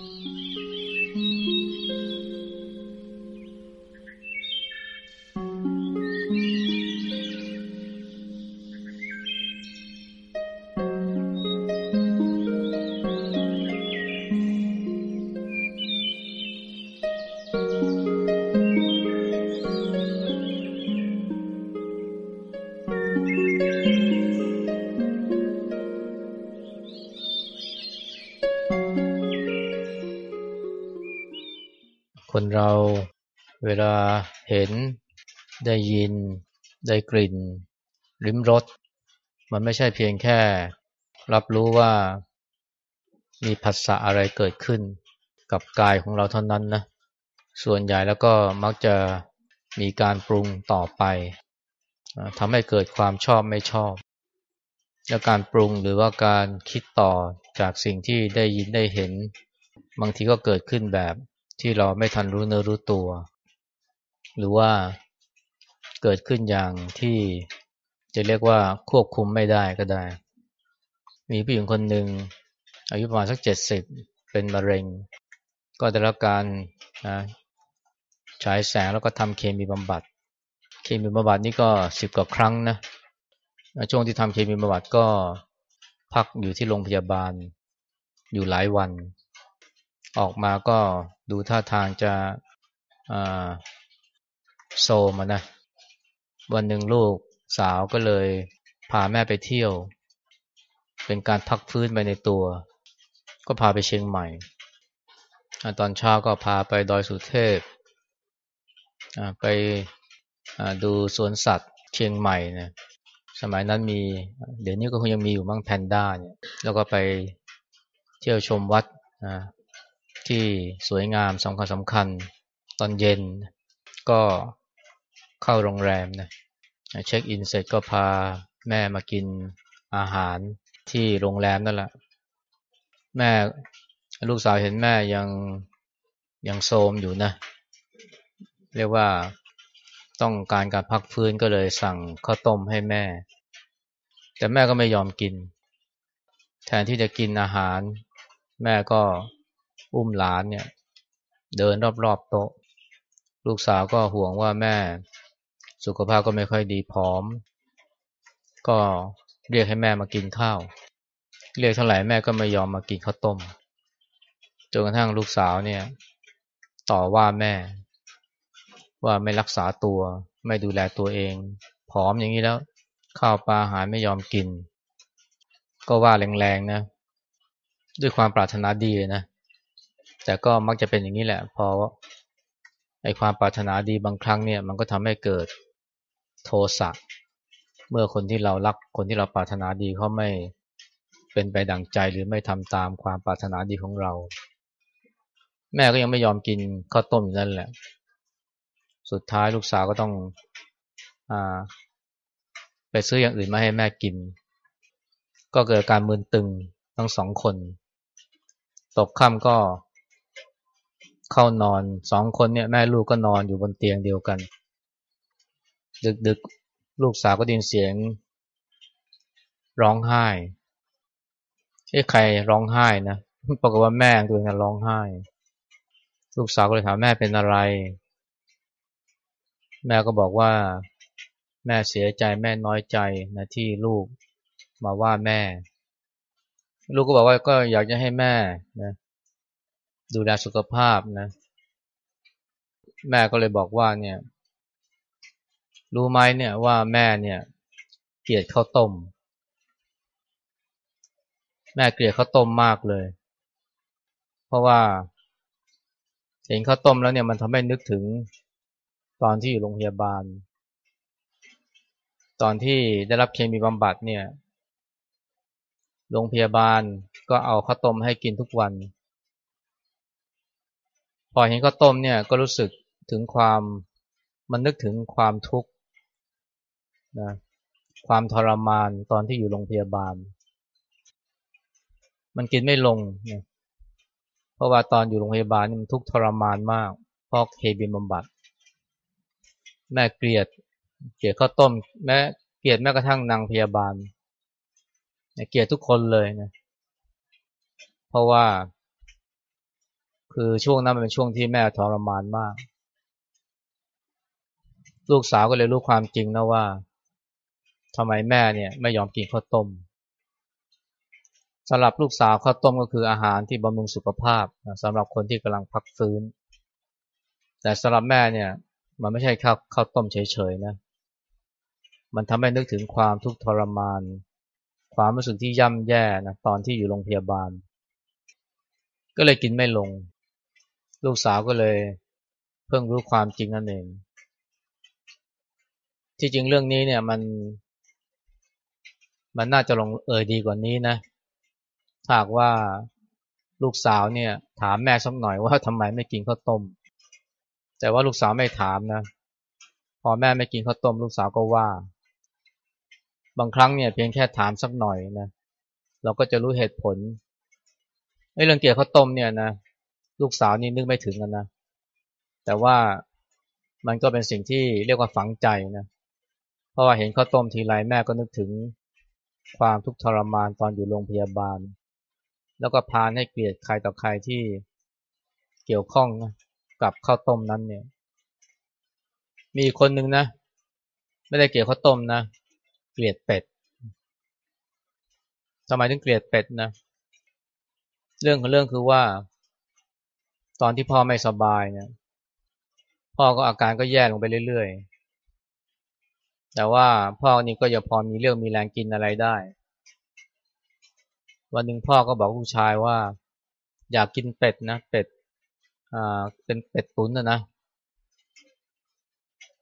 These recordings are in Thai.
คน เราเวลาเห็นได้ยิน ได้กลิ่น ลิ้มรสมันไม่ใช่เพียงแค่ รับรู้ว่ามีผัสสะอะไรเกิดขึ้น กับกายของเราเท่านั้นนะส่วนใหญ่แล้วก็มักจะมีการปรุงต่อไปทำให้เกิดความชอบไม่ชอบ และการปรุงหรือว่าการคิดต่อจากสิ่งที่ได้ยินได้เห็น บางทีก็เกิดขึ้นแบบ ที่เราไม่ทันรู้เนื้อรู้ตัว หรือว่าเกิดขึ้นอย่างที่จะเรียกว่าควบคุมไม่ได้ก็ได้ มีผู้หญิงคนหนึ่งอายุประมาณสักเจ็ดสิบเป็นมะเร็ง ก็ได้รับการนะฉายแสงแล้วก็ทำเคมีบำบัด เคมีบำบัดนี่ก็สิบกว่าครั้งนะช่วงที่ทำเคมีบำบัดก็พักอยู่ที่โรงพยาบาลอยู่หลายวัน ออกมาก็ดูท่าทางจะโซมานะ วันหนึ่งลูกสาวก็เลยพาแม่ไปเที่ยว เป็นการพักฟื้นไปในตัว ก็พาไปเชียงใหม่ ตอนเช้าก็พาไปดอยสุเทพ ไปดูสวนสัตว์เชียงใหม่นะสมัยนั้นมี เดี๋ยวนี้ก็คงยังมีอยู่มั้งแพนด้าเนี่ย แล้วก็ไปเที่ยวชมวัด ที่สวยงามสำคัญสำคัญ ตอนเย็นก็เข้าโรงแรมนะเช็คอินเสร็จก็พาแม่มากินอาหารที่โรงแรมนั่นแหละแม่ลูกสาวเห็นแม่ยังยังโซมอยู่นะ เรียกว่าต้องการการพักฟื้นก็เลยสั่งข้าวต้มให้แม่ แต่แม่ก็ไม่ยอมกิน แทนที่จะกินอาหาร แม่ก็ อุ้มหลานเนี่ย เดินรอบๆโต๊ะ ลูกสาวก็ห่วงว่าแม่ สุขภาพก็ไม่ค่อยดีพร้อม ก็เรียกให้แม่มากินข้าว เรียกเท่าไหร่แม่ก็ไม่ยอมมากินข้าวต้มจนกระทั่งลูกสาวเนี่ย ต่อว่าแม่ ว่าไม่รักษาตัว ไม่ดูแลตัวเอง ผอมอย่างนี้แล้ว ข้าวปลาอาหารไม่ยอมกิน ก็ว่าแรงๆนะ ด้วยความปรารถนาดีนะ แต่ก็มักจะเป็นอย่างนี้แหละพอไอความปรารถนาดีบางครั้งเนี่ยมันก็ทำให้เกิดโทสะเมื่อคนที่เรารักคนที่เราปรารถนาดีเขาไม่เป็นไปดังใจหรือไม่ทำตามความปรารถนาดีของเรา แม่ก็ยังไม่ยอมกินข้าวต้มอยู่นั่นแหละ สุดท้ายลูกสาวก็ต้องอไปซื้ออย่างอื่นมาให้แม่กิน ก็เกิดการมึนตึงทั้งสองคน ตกค่ำก็ เข้านอนสองคนเนี่ยแม่ลูกก็นอนอยู่บนเตียงเดียวกัน ดึกๆลูกสาวก็ดินเสียง ร้องไห้เอ้ใครร้องไห้นะปรากฏว่าแม่ตัวเองร้องไห้ ลูกสาวก็เลยถามแม่เป็นอะไร แม่ก็บอกว่า แม่เสียใจแม่น้อยใจนะที่ลูกมาว่าแม่ ลูกก็บอกว่าก็อยากจะให้แม่นะ ดูแลสุขภาพนะ แม่ก็เลยบอกว่าเนี่ย รู้ไหมเนี่ยว่าแม่เนี่ย เกลียดข้าวต้ม แม่เกลียดข้าวต้มมากเลย เพราะว่าเห็นข้าวต้มแล้วเนี่ยมันทำให้นึกถึงตอนที่อยู่โรงพยาบาล ตอนที่ได้รับเคมีบำบัดเนี่ยโรงพยาบาลก็เอาข้าวต้มให้กินทุกวัน พอเห็นข้าวต้มเนี่ยก็รู้สึกถึงความมันนึกถึงความทุกข์นะความทรมานตอนที่อยู่โรงพยาบาล มันกินไม่ลงนะเพราะว่าตอนอยู่โรงพยาบาลนี่มันทุกข์ทรมานมากเพราะเคบินบำบัด แม่เกลียดเกลียดข้าวต้มแม่เกลียดแม้กระทั่งนางพยาบาลเกลียดทุกคนเลยนะเพราะว่า คือช่วงนั้นมันเป็นช่วงที่แม่ทรมานมาก ลูกสาวก็เลยรู้ความจริงนะว่าทำไมแม่เนี่ยไม่ยอมกินข้าวต้มสำหรับลูกสาวข้าวต้มก็คืออาหารที่บำรุงสุขภาพสำหรับคนที่กำลังพักฟื้น แต่สำหรับแม่เนี่ย มันไม่ใช่ข้าวข้าวต้มเฉยๆนะมันทำให้นึกถึงความทุกข์ทรมาน ความรู้สึกที่ย่ำแย่นะตอนที่อยู่โรงพยาบาล ก็เลยกินไม่ลง ลูกสาวก็เลยเพิ่งรู้ความจริงนั่นเอง ที่จริงเรื่องนี้เนี่ยมันมันน่าจะลงเอยดีกว่านี้นะหากว่าลูกสาวเนี่ยถามแม่สักหน่อยว่าทำไมไม่กินข้าวต้ม แต่ว่าลูกสาวไม่ถามนะ พอแม่ไม่กินข้าวต้ม ลูกสาวก็ว่า บางครั้งเนี่ยเพียงแค่ถามสักหน่อยนะ เราก็จะรู้เหตุผลไอ้เรื่องเกี่ยวข้าวต้มเนี่ยนะ ลูกสาวนี่นึกไม่ถึงกันนะ แต่ว่ามันก็เป็นสิ่งที่เรียกว่าฝังใจนะ เพราะว่าเห็นข้าวต้มทีไรแม่ก็นึกถึงความทุกข์ทรมานตอนอยู่โรงพยาบาล แล้วก็พานให้เกลียดใครต่อใครที่เกี่ยวข้องกับข้าวต้มนั้นเนี่ย มีคนหนึ่งนะ ไม่ได้เกลียดข้าวต้มนะ เกลียดเป็ดทำไมถึงเกลียดเป็ดนะ เรื่องของเรื่องคือว่า ตอนที่พ่อไม่สบายเนี่ยพ่อก็อาการก็แย่ลงไปเรื่อยๆ แต่ว่าพ่อนี่ก็ยังพอมีเรื่องมีแรงกินอะไรได้ วันหนึ่งพ่อก็บอกลูกชายว่า อยากกินเป็ดนะ เป็ดอ่าเป็นเป็ดตุ๋นนะนะ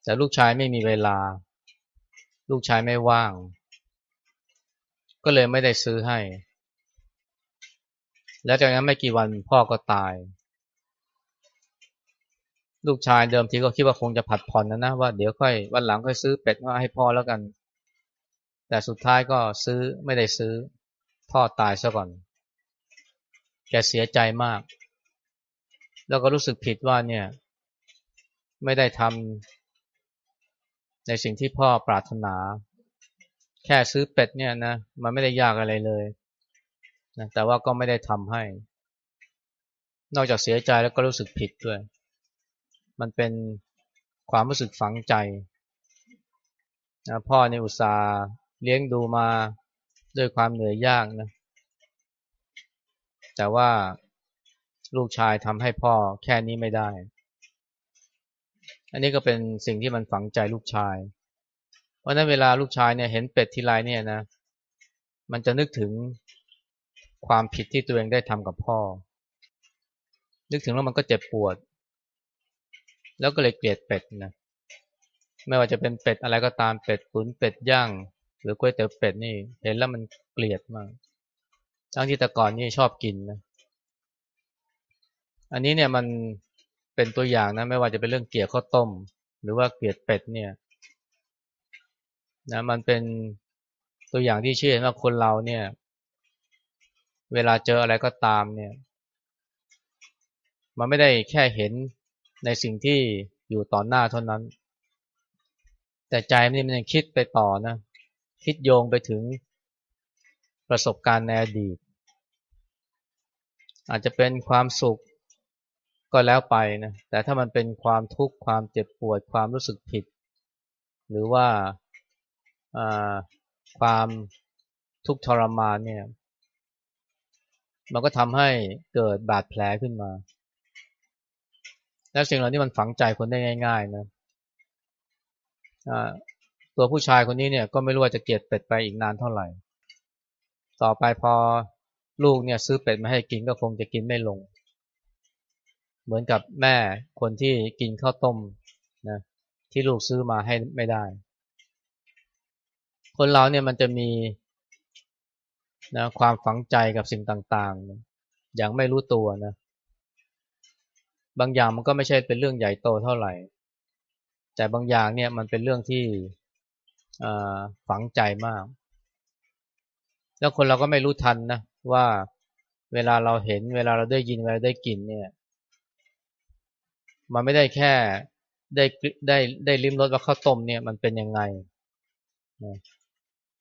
แต่ลูกชายไม่มีเวลา ลูกชายไม่ว่าง ก็เลยไม่ได้ซื้อให้ แล้วจากนั้นไม่กี่วันพ่อก็ตาย ลูกชายเดิมทีก็คิดว่าคงจะผัดผ่อนนะนะว่าเดี๋ยวค่อยวันหลังค่อยซื้อเป็ดมาให้พ่อแล้วกัน แต่สุดท้ายก็ซื้อไม่ได้ซื้อพ่อตายซะก่อนแกเสียใจมาก แล้วก็รู้สึกผิดว่าเนี่ย ไม่ได้ทำในสิ่งที่พ่อปรารถนา แค่ซื้อเป็ดเนี่ยนะมันไม่ได้ยากอะไรเลยนะแต่ว่าก็ไม่ได้ทำให้ นอกจากเสียใจแล้วก็รู้สึกผิดด้วย มันเป็นความรู้สึกฝังใจนะพ่อในอุตสาห์เลี้ยงดูมาด้วยความเหนื่อยยากนะ แต่ว่าลูกชายทำให้พ่อแค่นี้ไม่ได้ อันนี้ก็เป็นสิ่งที่มันฝังใจลูกชาย เพราะนั้นเวลาลูกชายเนี่ยเห็นเป็ดทีไรเนี่ยนะ มันจะนึกถึงความผิดที่ตัวเองได้ทำกับพ่อ นึกถึงแล้วมันก็เจ็บปวด แล้วก็เลยเกลียดเป็ดนะไม่ว่าจะเป็นเป็ดอะไรก็ตามเป็ดตุ๋นเป็ดย่างหรือก๋วยเตี๋ยวเป็ดนี่เห็นแล้วมันเกลียดมาก ทั้งที่แต่ก่อนนี่ชอบกินนะ อันนี้เนี่ยมันเป็นตัวอย่างนะไม่ว่าจะเป็นเรื่องเกลียดข้าวต้ม หรือว่าเกลียดเป็ดเนี่ยนะมันเป็นตัวอย่างที่เชื่อว่าคนเราเนี่ย เวลาเจออะไรก็ตามเนี่ย มันไม่ได้แค่เห็น ในสิ่งที่อยู่ต่อหน้าเท่านั้น แต่ใจมันมันยังคิดไปต่อนะ คิดโยงไปถึงประสบการณ์ในอดีต อาจจะเป็นความสุขก็แล้วไปนะ แต่ถ้ามันเป็นความทุกข์ความเจ็บปวดความรู้สึกผิด หรือว่าความทุกข์ทรมานเนี่ย มันก็ทำให้เกิดบาดแผลขึ้นมา แล้วสิ่งเหล่านี้มันฝังใจคนได้ง่าย ๆ นะตัวผู้ชายคนนี้เนี่ยก็ไม่รู้ว่าจะเกลียดเป็ดไปอีกนานเท่าไหร่ ต่อไปพอลูกเนี่ยซื้อเป็ดมาให้กินก็คงจะกินไม่ลง เหมือนกับแม่คนที่กินข้าวต้มนะที่ลูกซื้อมาให้ไม่ได้ คนเราเนี่ยมันจะมีนะความฝังใจกับสิ่งต่างๆ อย่างไม่รู้ตัวนะ บางอย่างมันก็ไม่ใช่เป็นเรื่องใหญ่โตเท่าไหร่ แต่บางอย่างเนี่ยมันเป็นเรื่องที่ฝังใจมาก แล้วคนเราก็ไม่รู้ทันนะว่าเวลาเราเห็นเวลาเราได้ยินเวลาได้กลิ่นเนี่ย มันไม่ได้แค่ได้ได้ได้ลิ้มรสว่าข้าวต้มเนี่ยมันเป็นยังไง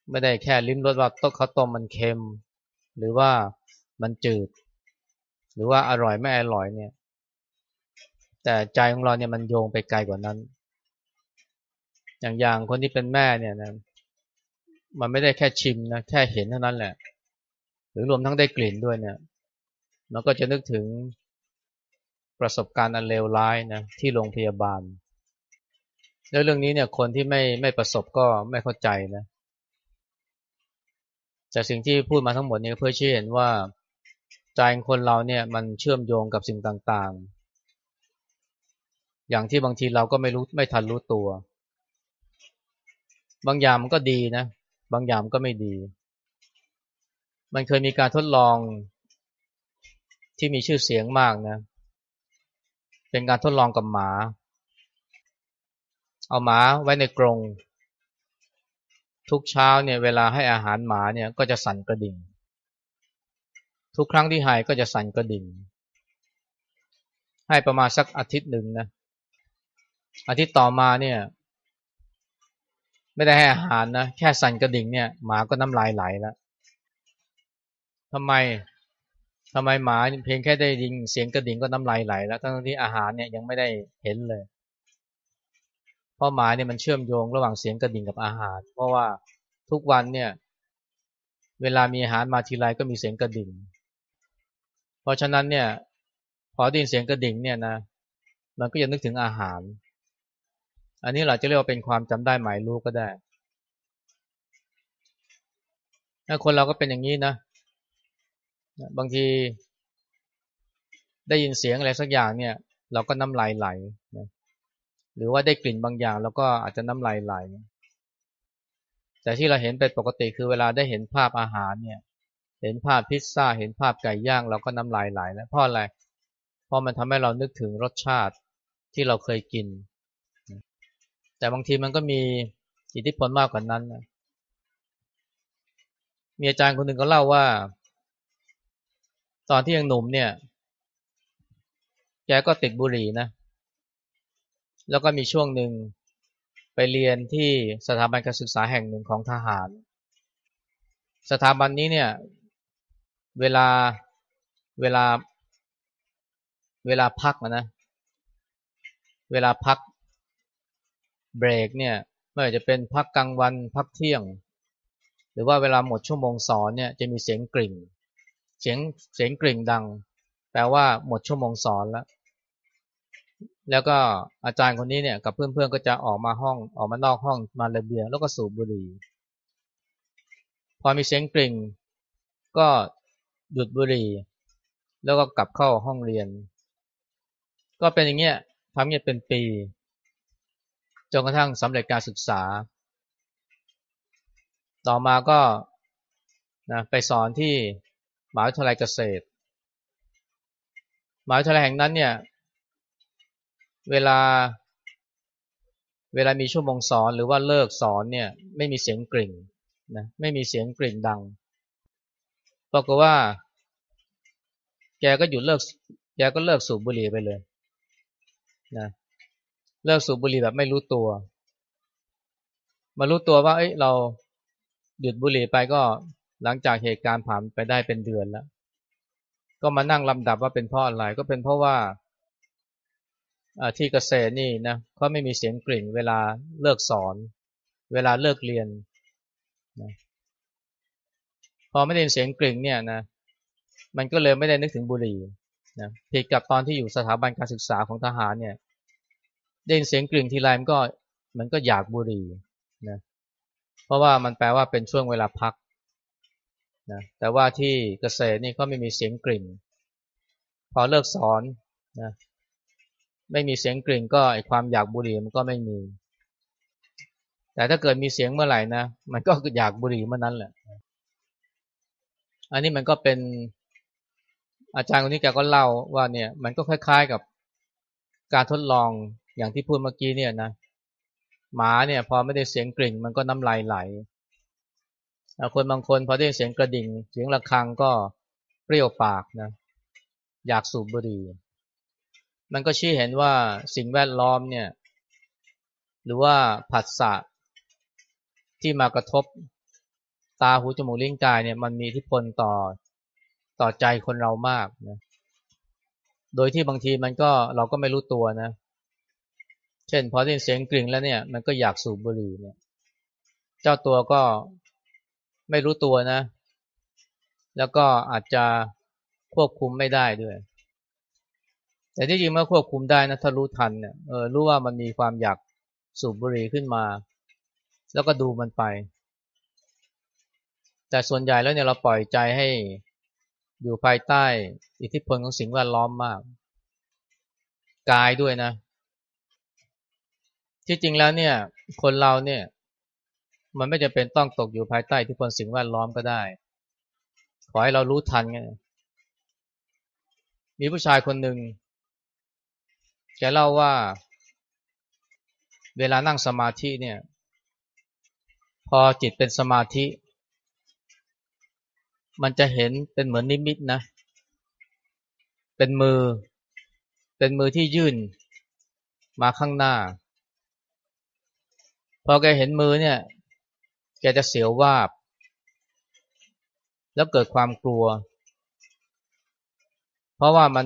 ไม่ได้แค่ลิ้มรสว่าต้มข้าวต้มมันเค็ม หรือว่ามันจืด หรือว่าอร่อยไม่อร่อยเนี่ย แต่ใจของเราเนี่ยมันโยงไปไกลกว่านั้น อย่างอย่างคนที่เป็นแม่เนี่ยนะมันไม่ได้แค่ชิมนะแค่เห็นเท่านั้นแหละ หรือรวมทั้งได้กลิ่นด้วยเนี่ยมันก็จะนึกถึงประสบการณ์อันเลวร้ายนะที่โรงพยาบาล แล้วเรื่องนี้เนี่ยคนที่ไม่ไม่ประสบก็ไม่เข้าใจนะจากสิ่งที่พูดมาทั้งหมดนี้เพื่อชี้เห็นว่าใจคนเราเนี่ยมันเชื่อมโยงกับสิ่งต่างๆ อย่างที่บางทีเราก็ไม่รู้ไม่ทันรู้ตัว บางอย่างมันก็ดีนะ บางอย่างก็ไม่ดี มันเคยมีการทดลองที่มีชื่อเสียงมากนะ เป็นการทดลองกับหมา เอาหมาไว้ในกรง ทุกเช้าเนี่ยเวลาให้อาหารหมาเนี่ยก็จะสั่นกระดิ่ง ทุกครั้งที่หายก็จะสั่นกระดิ่ง ให้ประมาณสักอาทิตย์หนึ่งนะ อาทิตย์ต่อมาเนี่ย ไม่ได้ให้อาหารนะ แค่สั่นกระดิ่งเนี่ยหมาก็น้ำลายไหลแล้วทำไมทำไมหมาเพียงแค่ได้ยินเสียงกระดิ่งก็น้ำลายไหล แล้วทั้งที่อาหารเนี่ยยังไม่ได้เห็นเลย เพราะหมาเนี่ยมันเชื่อมโยงระหว่างเสียงกระดิ่งกับอาหาร เพราะว่าทุกวันเนี่ย เวลามีอาหารมาทีไรก็มีเสียงกระดิ่ง เพราะฉะนั้นเนี่ย พอได้ยินเสียงกระดิ่งเนี่ยนะ มันก็จะนึกถึงอาหาร อันนี้เราจะเรียกว่าเป็นความจำได้หมายรู้ก็ได้ถ้าคนเราก็เป็นอย่างนี้นะ บางที ได้ยินเสียงอะไรสักอย่างเนี่ย เราก็น้ำลายไหลนะหรือว่าได้กลิ่นบางอย่างแล้วก็อาจจะน้ำลายไหล แต่ที่เราเห็นเป็นปกติคือเวลาได้เห็นภาพอาหารเนี่ย เห็นภาพพิซซ่า เห็นภาพไก่ย่าง เราก็น้ำลายไหลแล้วเพราะอะไร เพราะมันทำให้เรานึกถึงรสชาติที่เราเคยกิน แต่บางทีมันก็มีอิทธิพลมากกว่านั้นนะมีอาจารย์คนหนึ่งก็เล่าว่า ตอนที่ยังหนุ่มเนี่ยแกก็ติดบุหรี่นะ แล้วก็มีช่วงหนึ่งไปเรียนที่สถาบันการศึกษาแห่งหนึ่งของทหาร สถาบันนี้เนี่ย เวลาเวลาเวลาพักนะ เวลาพัก เบรกเนี่ยไม่ว่าจะเป็นพักกลางวันพักเที่ยง หรือว่าเวลาหมดชั่วโมงสอนเนี่ยจะมีเสียงกริ่ง เสียงเสียงกริ่งดัง แปลว่าหมดชั่วโมงสอนแล้ว แล้วก็อาจารย์คนนี้เนี่ยกับเพื่อนๆก็จะออกมาห้องออกมานอกห้องมาระเบียงแล้วก็สูบบุหรี่พอมีเสียงกริ่ง ก็หยุดบุหรี่ แล้วก็กลับเข้าห้องเรียน ก็เป็นอย่างเงี้ยทำเงี้ยเป็นปี จนกระทั่งสำเร็จการศึกษา ต่อมาก็นะไปสอนที่มหาวิทยาลัยเกษตรมหาวิทยาลัยแห่งนั้นเนี่ย เวลา เวลามีชั่วโมงสอนหรือว่าเลิกสอนเนี่ย ไม่มีเสียงกริ่งนะไม่มีเสียงกริ่งดังปรากฏว่า แกก็หยุดเลิกแกก็เลิกสูบบุหรี่ไปเลยนะ เลิกสูบบุหรี่แบบไม่รู้ตัว มารู้ตัวว่า เอ้ยเราหยุดบุหรี่ไปก็หลังจากเหตุการณ์ผ่านไปได้เป็นเดือนแล้ว ก็มานั่งลำดับว่าเป็นเพราะอะไรก็เป็นเพราะว่าที่เกษตรนี่นะเขาไม่มีเสียงกริ่งเวลาเลิกสอน เวลาเลิกเรียนนะพอไม่ได้ยินเสียงกริ่งเนี่ยนะมันก็เลยไม่ได้นึกถึงบุหรี่นะผิดกับตอนที่อยู่สถาบันการศึกษาของทหารเนี่ย ได้ยินเสียงกริ่งทีไรมันก็มันก็อยากบุหรี่นะเพราะว่ามันแปลว่าเป็นช่วงเวลาพักนะแต่ว่าที่เกษตรนี่เขาไม่มีเสียงกริ่งพอเลิกสอนนะไม่มีเสียงกริ่งก็ไอความอยากบุหรี่มันก็ไม่มี แต่ถ้าเกิดมีเสียงเมื่อไหร่นะมันก็อยากบุหรี่เมื่อนั้นแหละ อันนี้มันก็เป็นอาจารย์คนนี้แกก็เล่าว่าเนี่ยมันก็คล้าย ๆกับการทดลอง อย่างที่พูดเมื่อกี้เนี่ยนะหมาเนี่ยพอไม่ได้เสียงกริ่งมันก็น้ำลายไหลคนบางคนพอได้เสียงกระดิ่ง เสียงะระฆังก็เปรี้ยวปากนะอยากสูบบุหรี่มันก็ชี้เห็นว่าสิ่งแวดล้อมเนี่ยหรือว่าผัสสะที่มากระทบตาหูจมูกลิ้นกายเนี่ยมันมีอิทธิพลต่อต่อใจคนเรามากนะโดยที่บางทีมันก็เราก็ไม่รู้ตัวนะ เช่นพอได้ยินเสียงกริ่งแล้วเนี่ยมันก็อยากสูบบุหรี่เนี่ย เจ้าตัวก็ไม่รู้ตัวนะ แล้วก็อาจจะควบคุมไม่ได้ด้วย แต่ที่จริงเมื่อควบคุมได้นะถ้ารู้ทันเนี่ยเออรู้ว่ามันมีความอยากสูบบุหรี่ขึ้นมา แล้วก็ดูมันไป แต่ส่วนใหญ่แล้วเนี่ยเราปล่อยใจให้อยู่ภายใต้ อิทธิพลของสิ่งแวดล้อมมาก กายด้วยนะ ที่จริงแล้วเนี่ย คนเราเนี่ย มันไม่จะเป็นต้องตกอยู่ภายใต้อิทธิพลสิ่งแวดล้อมก็ได้ ขอให้เรารู้ทันไงมีผู้ชายคนหนึ่งแกเล่าว่า เวลานั่งสมาธิเนี่ย พอจิตเป็นสมาธิ มันจะเห็นเป็นเหมือนนิมิตนะ เป็นมือ เป็นมือที่ยื่นมาข้างหน้า พอแกเห็นมือเนี่ย แกจะเสียววาบ แล้วเกิดความกลัว เพราะว่ามัน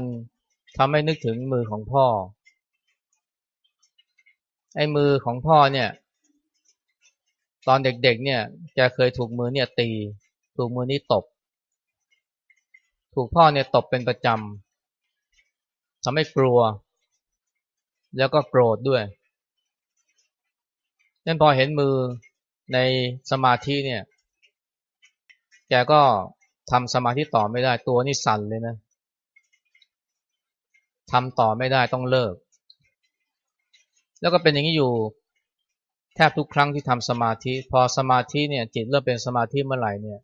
ทำให้นึกถึงมือของพ่อ ไอ้มือของพ่อเนี่ย ตอนเด็กๆเนี่ยแกเคยถูกมือเนี่ยตี ถูกมือนี้ตบ ถูกพ่อเนี่ยตบเป็นประจำทำให้กลัว แล้วก็โกรธด้วย นั่นพอเห็นมือในสมาธิเนี่ย แกก็ทำสมาธิต่อไม่ได้ ตัวนี่สั่นเลยนะทำต่อไม่ได้ต้องเลิก แล้วก็เป็นอย่างนี้อยู่แทบทุกครั้งที่ทำสมาธิ พอสมาธิเนี่ย จิตเริ่มเป็นสมาธิเมื่อไหร่เนี่ย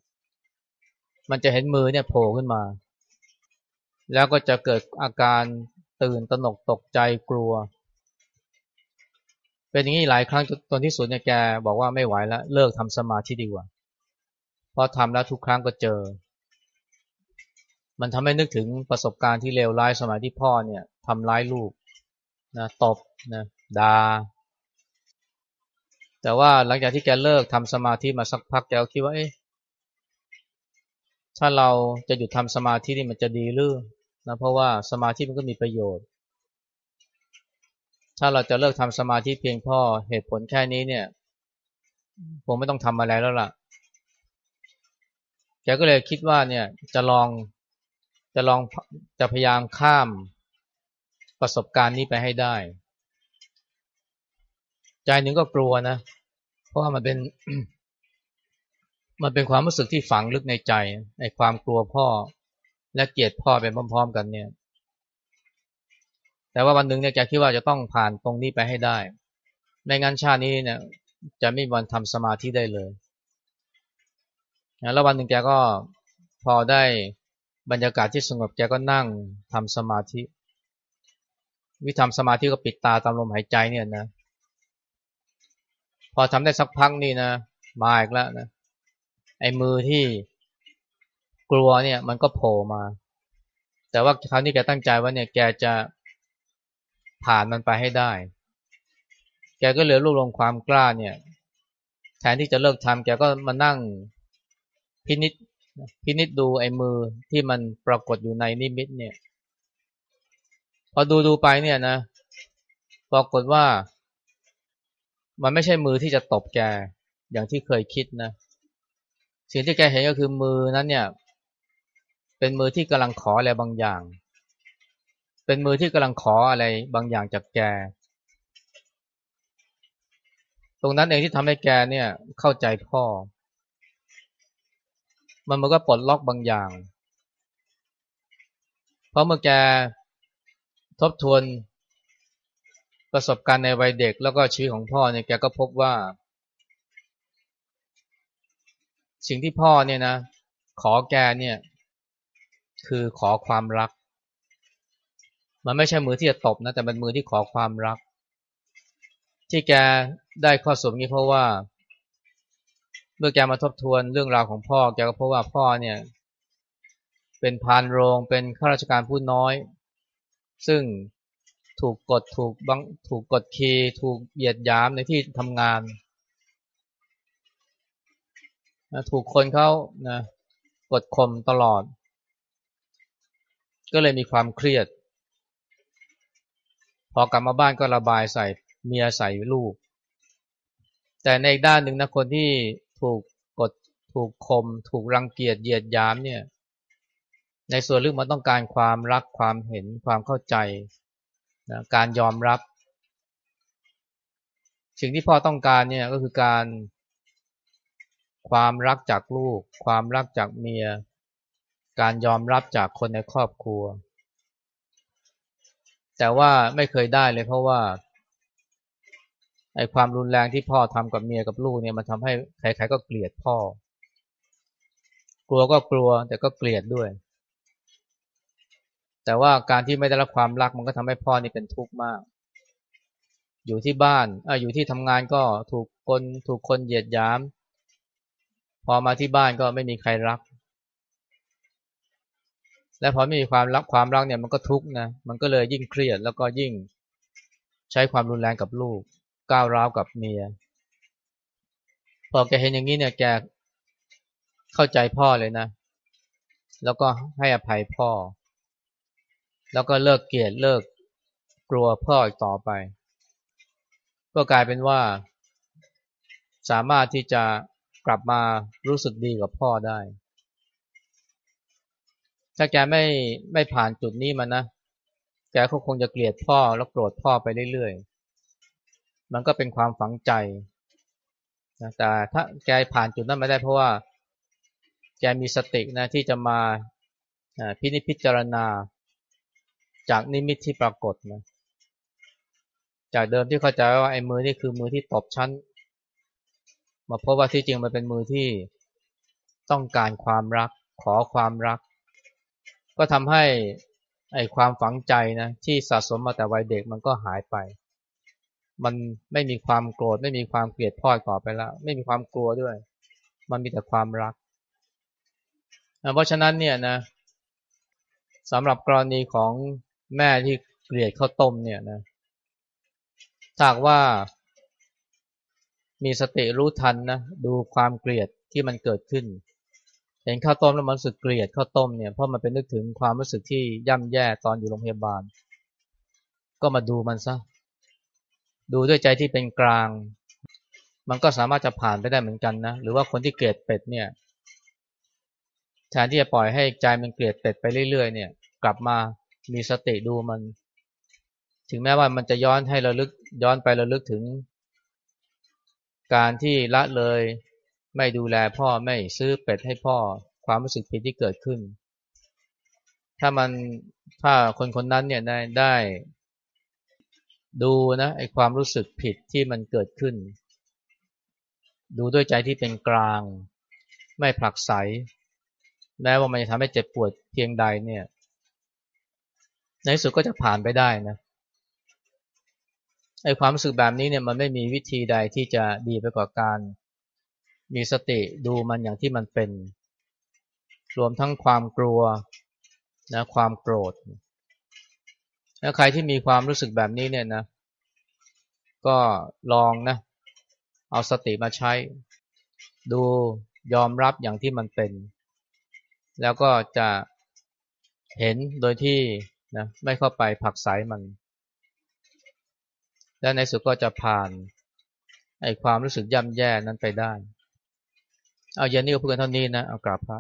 มันจะเห็นมือเนี่ยโผล่ขึ้นมา แล้วก็จะเกิดอาการตื่นตระหนกตกใจกลัว เป็นอย่างนี้หลายครั้งตอนที่สุดเนี่ยแกบอกว่าไม่ไหวแล้วเลิกทำสมาธิดีกว่าเพราะทำแล้วทุกครั้งก็เจอ มันทำให้นึกถึงประสบการณ์ที่เลวร้ายสมัยที่พ่อเนี่ยทำร้ายลูกนะตบนะดาแต่ว่าหลังจากที่แกเลิกทำสมาธิมาสักพักแกก็คิดว่าเอ๊ะถ้าเราจะหยุดทำสมาธินี่มันจะดีหรือนะเพราะว่าสมาธิมันก็มีประโยชน์ ถ้าเราจะเลิกทำสมาธิเพียงพ่อเหตุผลแค่นี้เนี่ยผมไม่ต้องทำอะไรแล้วล่ะแกก็เลยคิดว่าเนี่ยจะลองจะลองจะพยายามข้ามประสบการณ์นี้ไปให้ได้ ใจหนึ่งก็กลัวนะ เพราะว่ามันเป็นมันเป็นความรู้สึกที่ฝังลึกในใจในความกลัวพ่อและเกลียดพ่อเป็นพร้อม ๆ กันเนี่ย แต่ว่าวันหนึ่งเนี่ยแกคิดว่าจะต้องผ่านตรงนี้ไปให้ได้ ไม่งั้นชาตินี้เนี่ยจะไม่มีวันทำสมาธิได้เลยแล้ววันหนึ่งแกก็พอได้บรรยากาศที่สงบแกก็นั่งทำสมาธิ วิธีทำสมาธิก็ปิดตาตามลมหายใจเนี่ยนะ พอทำได้สักพักนี่นะมาอีกแล้วนะไอ้มือที่กลัวเนี่ยมันก็โผล่มา แต่ว่าคราวนี้แกตั้งใจว่าเนี่ยแกจะ ผ่านมันไปให้ได้ แกก็เหลือรวบรวมความกล้าเนี่ย แทนที่จะเลิกทำแกก็มานั่งพินิษพินิษดูไอ้มือที่มันปรากฏอยู่ในนิมิตเนี่ย พอดูดูไปเนี่ยนะ ปรากฏว่า มันไม่ใช่มือที่จะตบแกอย่างที่เคยคิดนะ สิ่งที่แกเห็นก็คือมือนั้นเนี่ย เป็นมือที่กำลังขออะไรบางอย่าง เป็นมือที่กำลังขออะไรบางอย่างจากแก ตรงนั้นเองที่ทำให้แกเนี่ยเข้าใจพ่อ มันมันก็ปลดล็อกบางอย่าง เพราะเมื่อแกทบทวนประสบการณ์ในวัยเด็กแล้วก็ชีวิตของพ่อเนี่ยแกก็พบว่า สิ่งที่พ่อเนี่ยนะ ขอแกเนี่ย คือขอความรัก มันไม่ใช่มือที่จะตบนะ แต่เป็นมือที่ขอความรัก ที่แกได้ข้อสรุปนี้เพราะว่า เมื่อแกมาทบทวนเรื่องราวของพ่อ แกก็พบว่าพ่อเนี่ย เป็นพานโรงเป็นข้าราชการผู้น้อย ซึ่งถูกกดถูกบังถูกกดคีถูกเหยียดยามในที่ทำงานนะถูกคนเขานะกดข่มตลอด ก็เลยมีความเครียด พอกลับมาบ้านก็ระบายใส่เมียใส่ลูก แต่ในอีกด้านหนึ่งนะคนที่ถูกกดถูกคม ถูกรังเกียจเหยียดยามเนี่ย ในส่วนลึกมันต้องการความรักความเห็นความเข้าใจนะการยอมรับ สิ่งที่พ่อต้องการเนี่ยก็คือการ ความรักจากลูก ความรักจากเมีย การยอมรับจากคนในครอบครัว แต่ว่าไม่เคยได้เลยเพราะว่าไอ้ความรุนแรงที่พ่อทำกับเมียกับลูกเนี่ยมันทำให้ใครๆก็เกลียดพ่อ กลัวก็กลัวแต่ก็เกลียดด้วย แต่ว่าการที่ไม่ได้รับความรักมันก็ทำให้พ่อนี่เป็นทุกข์มาก อยู่ที่บ้านออยู่ที่ทำงานก็ถูกคนถูกคนเหยียดหยาม พอมาที่บ้านก็ไม่มีใครรัก และพอไม่มีความรักความรักเนี่ยมันก็ทุกข์นะมันก็เลยยิ่งเครียดแล้วก็ยิ่งใช้ความรุนแรงกับลูกก้าวร้าวกับเมีย พอแกเห็นอย่างนี้เนี่ยแกเข้าใจพ่อเลยนะ แล้วก็ให้อภัยพ่อ แล้วก็เลิกเกลียดเลิกกลัวพ่ออีกต่อไป ก็กลายเป็นว่า สามารถที่จะกลับมารู้สึกดีกับพ่อได้ ถ้าแกไม่ไม่ผ่านจุดนี้มานะแกก็คงจะเกลียดพ่อแล้วโกรธพ่อไปเรื่อยๆ มันก็เป็นความฝังใจนะแต่ถ้าแกผ่านจุดนั้นมาได้เพราะว่าแกมีสตินะที่จะมาพินิจพิจารณา จากนิมิตที่ปรากฏนะจากเดิมที่เข้าใจว่าไอ้มือนี่คือมือที่ตบชั้นมาพบว่าที่จริงมันเป็นมือที่ต้องการความรัก ขอความรัก ก็ทำให้ไอความฝังใจนะที่สะสมมาแต่วัยเด็กมันก็หายไป มันไม่มีความโกรธไม่มีความเกลียดพ่อต่อไปแล้ว ไม่มีความกลัวด้วย มันมีแต่ความรัก เพราะฉะนั้นเนี่ยนะสำหรับกรณีของแม่ที่เกลียดข้าวต้มเนี่ยนะถ้าว่า มีสติรู้ทันนะดูความเกลียดที่มันเกิดขึ้น เห็นข้าวต้มแล้วมันรู้สึกเกลียดข้าวต้มเนี่ยเพราะมันเป็นนึกถึงความรู้สึกที่ย่ำแย่ตอนอยู่โรงพยาบาล ก็มาดูมันซะดูด้วยใจที่เป็นกลาง มันก็สามารถจะผ่านไปได้เหมือนกันนะหรือว่าคนที่เกลียดเป็ดเนี่ยแทนที่จะปล่อยให้ใจมันเกลียดเป็ดไปเรื่อยๆ เนี่ย กลับมามีสติดูมัน ถึงแม้ว่ามันจะย้อนให้เราลึกย้อนไปเราลึกถึง การที่ละเลย ไม่ดูแลพ่อไม่ซื้อเป็ดให้พ่อความรู้สึกผิดที่เกิดขึ้น ถ้ามันถ้าคนคนนั้นเนี่ยได้ได้ ดูนะไอความรู้สึกผิดที่มันเกิดขึ้น ดูด้วยใจที่เป็นกลาง ไม่ผลักไสแม้ว่ามันจะทำให้เจ็บปวดเพียงใดเนี่ย ในสุดก็จะผ่านไปได้นะไอความรู้สึกแบบนี้เนี่ยมันไม่มีวิธีใดที่จะดีไปกว่าการ มีสติดูมันอย่างที่มันเป็น รวมทั้งความกลัวนะความโกรธแล้วใครที่มีความรู้สึกแบบนี้เนี่ยนะ ก็ลองนะ เอาสติมาใช้ ดูยอมรับอย่างที่มันเป็น แล้วก็จะเห็นโดยที่นะไม่เข้าไปผักสายมัน และในสุดก็จะผ่านไอ้ความรู้สึกย่ำแย่นั้นไปได้ เอาเย็นนี้ก็พูดกันเท่านี้นะ เอากราบพระ